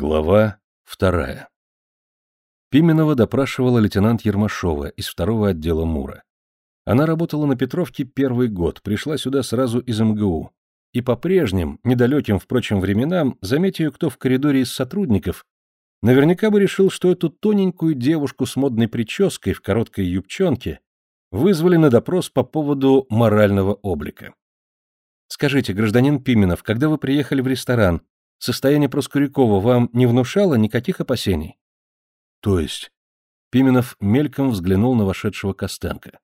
Глава вторая. Пименова допрашивала лейтенант Ермашова из второго отдела МУРа. Она работала на Петровке первый год, пришла сюда сразу из МГУ. И по прежним, недалеким, впрочем, временам, заметив ее кто в коридоре из сотрудников, наверняка бы решил, что эту тоненькую девушку с модной прической в короткой юбчонке вызвали на допрос по поводу морального облика. «Скажите, гражданин Пименов, когда вы приехали в ресторан, Состояние Проскурякова вам не внушало никаких опасений? То есть? Пименов мельком взглянул на вошедшего Костенко.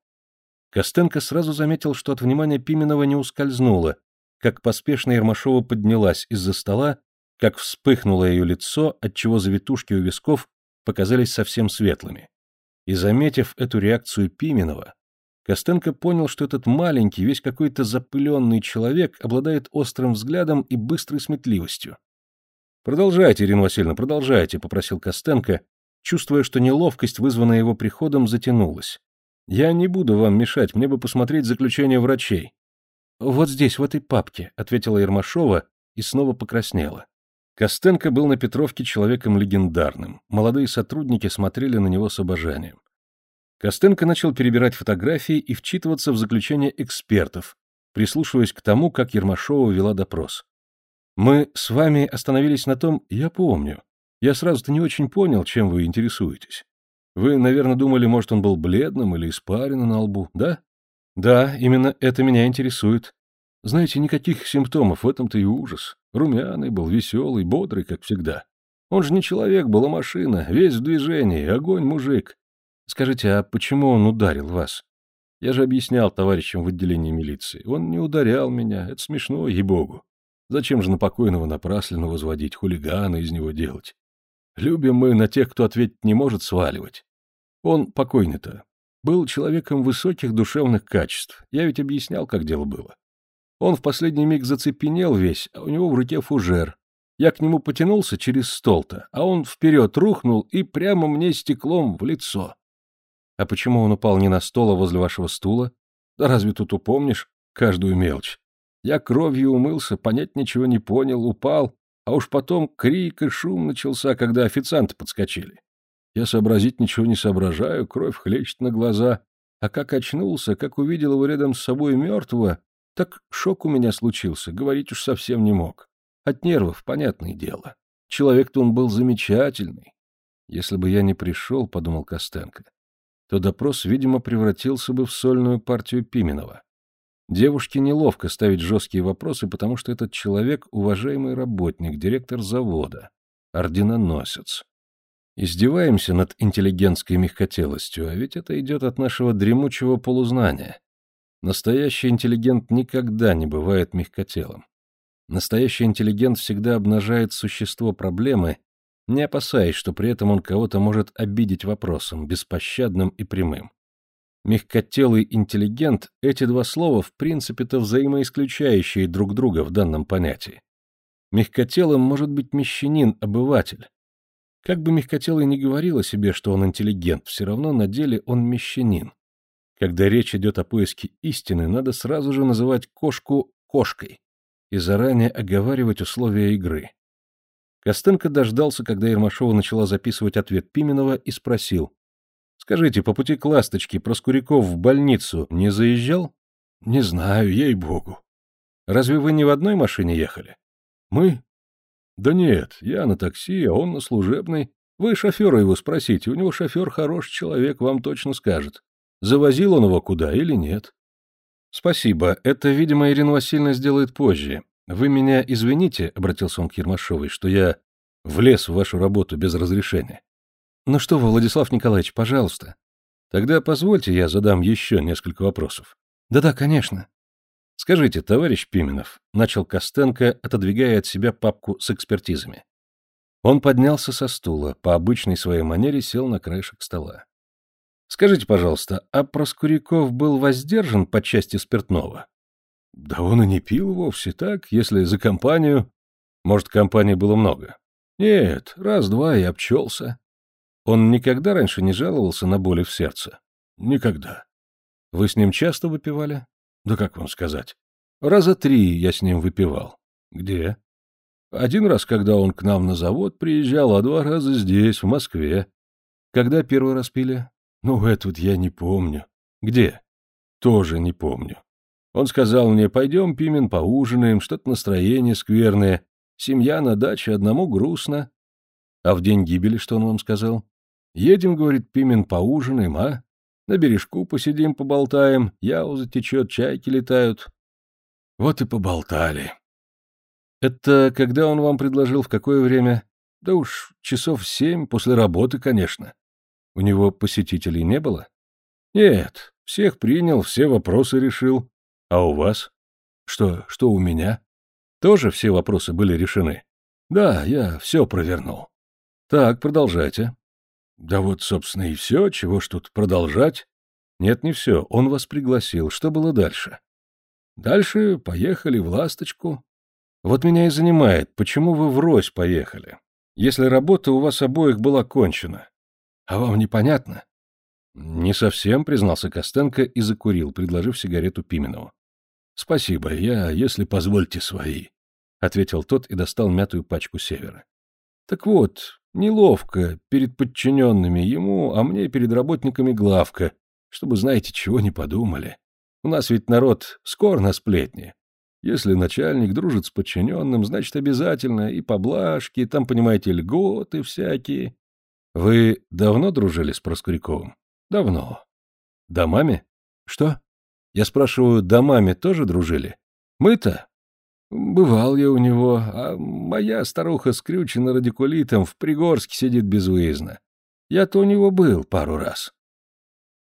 Костенко сразу заметил, что от внимания Пименова не ускользнуло, как поспешно Ермашова поднялась из-за стола, как вспыхнуло ее лицо, отчего завитушки у висков показались совсем светлыми. И заметив эту реакцию Пименова, Костенко понял, что этот маленький, весь какой-то запыленный человек обладает острым взглядом и быстрой сметливостью. «Продолжайте, Ирина Васильевна, продолжайте», — попросил Костенко, чувствуя, что неловкость, вызванная его приходом, затянулась. «Я не буду вам мешать, мне бы посмотреть заключение врачей». «Вот здесь, в этой папке», — ответила Ермашова и снова покраснела. Костенко был на Петровке человеком легендарным. Молодые сотрудники смотрели на него с обожанием. Костенко начал перебирать фотографии и вчитываться в заключение экспертов, прислушиваясь к тому, как Ермашова вела допрос. Мы с вами остановились на том, я помню. Я сразу-то не очень понял, чем вы интересуетесь. Вы, наверное, думали, может, он был бледным или испаренным на лбу, да? Да, именно это меня интересует. Знаете, никаких симптомов, в этом-то и ужас. Румяный был, веселый, бодрый, как всегда. Он же не человек был, а машина, весь в движении, огонь мужик. Скажите, а почему он ударил вас? Я же объяснял товарищам в отделении милиции. Он не ударял меня, это смешно, ей-богу. Зачем же на покойного напрасленно возводить, хулигана из него делать? Любим мы на тех, кто ответить не может, сваливать. Он, покойный-то, был человеком высоких душевных качеств. Я ведь объяснял, как дело было. Он в последний миг зацепенел весь, а у него в руке фужер. Я к нему потянулся через стол-то, а он вперед рухнул и прямо мне стеклом в лицо. А почему он упал не на стол, а возле вашего стула? Да разве тут упомнишь каждую мелочь? Я кровью умылся, понять ничего не понял, упал, а уж потом крик и шум начался, когда официанты подскочили. Я сообразить ничего не соображаю, кровь хлещет на глаза. А как очнулся, как увидел его рядом с собой мертвого, так шок у меня случился, говорить уж совсем не мог. От нервов, понятное дело. Человек-то он был замечательный. Если бы я не пришел, — подумал Костенко, — то допрос, видимо, превратился бы в сольную партию Пименова. Девушке неловко ставить жесткие вопросы, потому что этот человек — уважаемый работник, директор завода, орденоносец. Издеваемся над интеллигентской мягкотелостью, а ведь это идет от нашего дремучего полузнания. Настоящий интеллигент никогда не бывает мягкотелым. Настоящий интеллигент всегда обнажает существо проблемы, не опасаясь, что при этом он кого-то может обидеть вопросом, беспощадным и прямым. Мягкотелый интеллигент — эти два слова в принципе-то взаимоисключающие друг друга в данном понятии. Мягкотелым может быть мещанин, обыватель. Как бы мягкотелый не говорил о себе, что он интеллигент, все равно на деле он мещанин. Когда речь идет о поиске истины, надо сразу же называть кошку кошкой и заранее оговаривать условия игры. Костенко дождался, когда Ермашова начала записывать ответ Пименова и спросил. Скажите, по пути к Ласточке Проскуряков в больницу не заезжал? Не знаю, ей-богу. Разве вы не в одной машине ехали? Мы? Да нет, я на такси, а он на служебной. Вы шофера его спросите, у него шофер хороший человек, вам точно скажет. Завозил он его куда или нет? Спасибо, это, видимо, Ирина Васильевна сделает позже. Вы меня извините, — обратился он к Ермашовой, — что я влез в вашу работу без разрешения. Ну что вы, Владислав Николаевич, пожалуйста. Тогда позвольте я задам еще несколько вопросов. Да-да, конечно. Скажите, товарищ Пименов, начал Костенко, отодвигая от себя папку с экспертизами. Он поднялся со стула, по обычной своей манере сел на краешек стола. Скажите, пожалуйста, а Проскуряков был воздержан по части спиртного? Да он и не пил вовсе так, если за компанию... Может, компании было много? Нет, раз-два и обчелся. Он никогда раньше не жаловался на боли в сердце? Никогда. Вы с ним часто выпивали? Да как вам сказать? Раза три я с ним выпивал. Где? Один раз, когда он к нам на завод приезжал, а два раза здесь, в Москве. Когда первый раз пили? Ну, это вот я не помню. Где? Тоже не помню. Он сказал мне, пойдем, Пимен, поужинаем, что-то настроение скверное. Семья на даче, одному грустно. А в день гибели что он вам сказал? Едем, говорит Пимен, поужинаем, а? На бережку посидим, поболтаем, яуза течет, чайки летают. Вот и поболтали. Это когда он вам предложил, в какое время? Да уж, часов семь, после работы, конечно. У него посетителей не было? Нет, всех принял, все вопросы решил. А у вас? Что, что у меня? Тоже все вопросы были решены? Да, я все провернул. Так, продолжайте. Да вот, собственно, и все, чего ж тут продолжать? Нет, не все, он вас пригласил. Что было дальше? Дальше поехали в «Ласточку». Вот меня и занимает, почему вы врозь поехали, если работа у вас обоих была кончена. А вам непонятно? Не совсем, признался Костенко и закурил, предложив сигарету Пименову. Спасибо, я, если позвольте, свои, ответил тот и достал мятую пачку севера. Так вот, неловко перед подчиненными ему, а мне перед работниками главка, чтобы, знаете, чего не подумали. У нас ведь народ скор на сплетни. Если начальник дружит с подчиненным, значит, обязательно и поблажки, и там, понимаете, льготы всякие. Вы давно дружили с Проскуряковым? Давно. Домами? Что? Я спрашиваю, домами тоже дружили? Мы-то? Бывал я у него, а моя старуха скрючена радикулитом в Пригорске сидит безвыездно. Я-то у него был пару раз.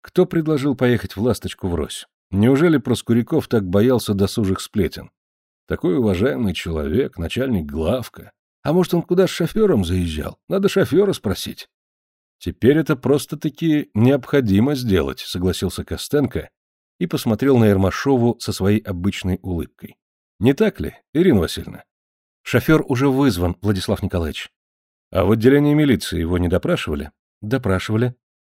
Кто предложил поехать в «Ласточку» в Рось? Неужели Проскуряков так боялся досужих сплетен? Такой уважаемый человек, начальник главка. А может, он куда с шофером заезжал? Надо шофера спросить. Теперь это просто-таки необходимо сделать, согласился Костенко и посмотрел на Ермашову со своей обычной улыбкой. Не так ли, Ирина Васильевна? Шофер уже вызван, Владислав Николаевич. А в отделении милиции его не допрашивали? Допрашивали.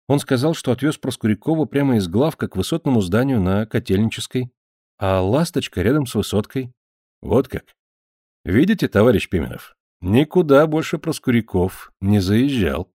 Он сказал, что отвез Проскурякова прямо из главка к высотному зданию на Котельнической, а «Ласточка» рядом с высоткой. Вот как. Видите, товарищ Пименов, никуда больше Проскуряков не заезжал.